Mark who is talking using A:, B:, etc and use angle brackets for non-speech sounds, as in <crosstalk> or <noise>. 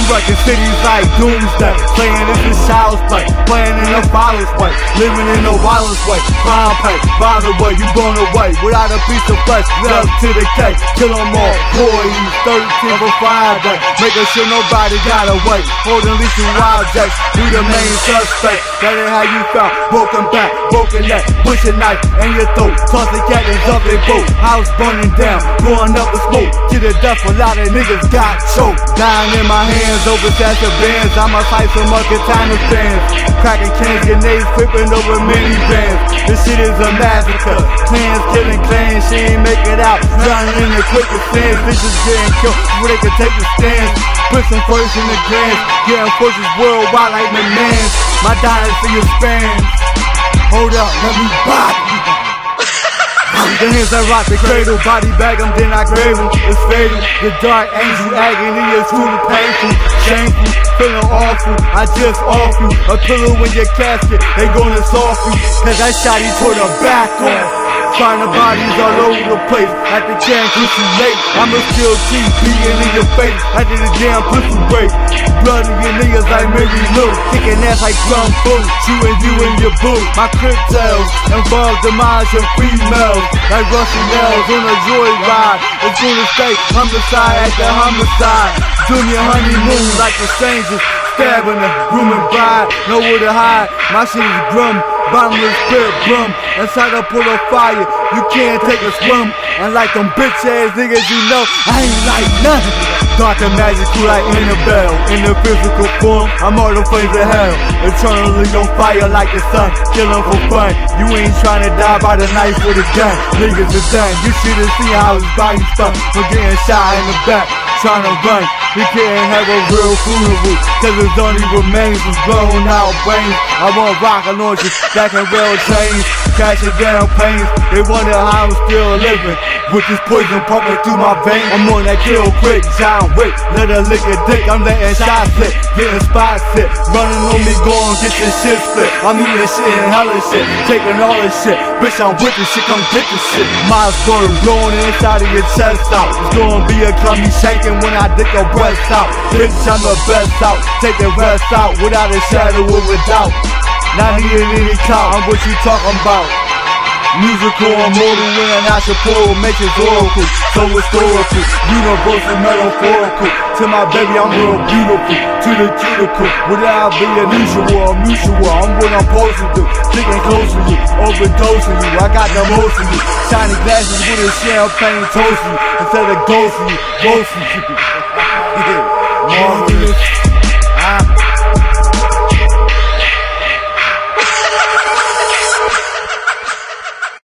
A: I'm wrecking cities like doomsday. Playing this is child's play. Playing in a violence way. Living in a violence way. Crime pay. By the way, you going away. Without a piece of flesh. Love to the cake. Kill them all. Boy, you 13 for Friday. Making sure nobody got away. Holding lethal objects. We the main suspect. That ain't how you felt. Broken back. Broken neck. Push a knife in your throat. Tossing cannons up their boat. House burning down. Going up with smoke. To the death. A lot of niggas got choked. Dying in my hands. Over sets of bands. I'ma fight some other time fans. Cracking cans. Grenades flipping over minivans. This shit is a massacre. Clans killing clans. She ain't make it out. Drowning in the quickest sands. Bitches getting killed before they can take the stands. Put some first in the grants. Getting forces worldwide like. My diet for your spans. Hold up, let me bop. The hands that rock the cradle, body bag them, then I grave them. It's fatal. The dark angel agony is truly painful, shameful, feeling awful. I just off you a pillow in your casket. They gonna soft you, cause I shot you toward the back off. Finding bodies all over the place. At the cause you late. I'ma still keep beating in your face. After the damn pussy break. Blood in your niggas like Mary Lou. Kicking ass like drum boom. Shooting you in your boot. My tales involve demise of females. Like Russian nails on a joyride. It's gonna stay homicide after homicide. Junior honeymoon like the strangers. Stabbing a grooming bride. Nowhere to hide. My shit is grum. Bottomless pit brum. Inside I pull a fire. You can't take a swim. And like them bitch ass niggas, you know, I ain't like nothing. Dark and magical like Annabelle. In the physical form, I'm all the flames of hell. Eternally on fire like the sun. Killing for fun. You ain't trying to die by the knife or the gun. Niggas are done. You should've seen how his body stuck from getting shot in the back. Trying to run. We can't have a real funeral. Cause his only remains is blown out brains. I want rocket launchers that can rail chains. Cashing down pains. They wonder how I'm still living. With this poison pumping through my veins. I'm on that kill quick, John Wick. Let her lick a dick. I'm letting shots hit. Getting spots hit. Running on me, going get this shit split. I'm eating shit and hella shit. Taking all this shit. Bitch, I'm with this shit. Come get this shit. My story blowing inside of your chest out. It's gonna be a clummy shaking when I dick your breast out. Bitch, I'm the best out. Take the rest out without a shadow a doubt. Not needing any clout. I'm what you talking about. Musical, immortal, international, makes it oracle, so historical, universal, metaphorical. To my baby, I'm real beautiful, to the cuticle, without being unusual, mutual. I'm what I'm supposed to sticking close to you, overdosing you. I got the most of you, shiny glasses with a champagne toast you, instead of ghosting you, ghosting you. <laughs> yeah.